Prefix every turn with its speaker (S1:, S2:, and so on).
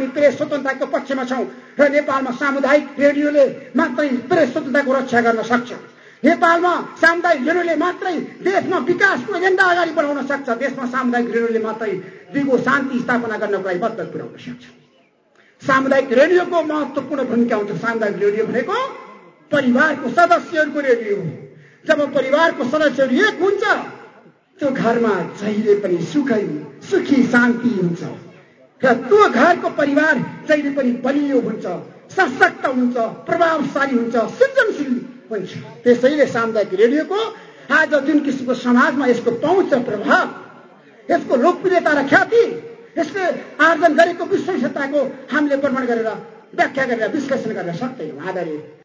S1: हामी प्रेस स्वतन्त्रताको पक्षमा छौँ र नेपालमा सामुदायिक रेडियोले मात्रै प्रेस स्वतन्त्रताको रक्षा गर्न सक्छ। नेपालमा सामुदायिक रेडियोले मात्रै देशमा विकासको एजेन्डा अगाडि बढाउन सक्छ। देशमा सामुदायिक रेडियोले मात्रै दिगो शान्ति स्थापना गर्नको लागि मद्दत पुर्याउन सक्छ। सामुदायिक रेडियोको महत्वपूर्ण भूमिका हुन्छ सामुदायिक रेडियो भनेको परिवारको सदस्यहरूको रेडियो जब परिवारको सदस्यहरू एक हुन्छ त्यो घरमा जहिले पनि सुखै सुखी शान्ति हुन्छ। र त्यो घरको परिवार जहिले पनि बलियो हुन्छ सशक्त हुन्छ प्रभावशाली हुन्छ सृजनशील हुन्छ। त्यसैले सामुदायिक रेडियोको आज जुन किसिमको समाजमा यसको पहुँच र प्रभाव यसको लोकप्रियता र ख्याति यसले आर्जन गरेको विश्वसताको हामीले प्रमाण गरेर व्याख्या गरेर विश्लेषण गर्न सक्दैनौँ। आदरणीय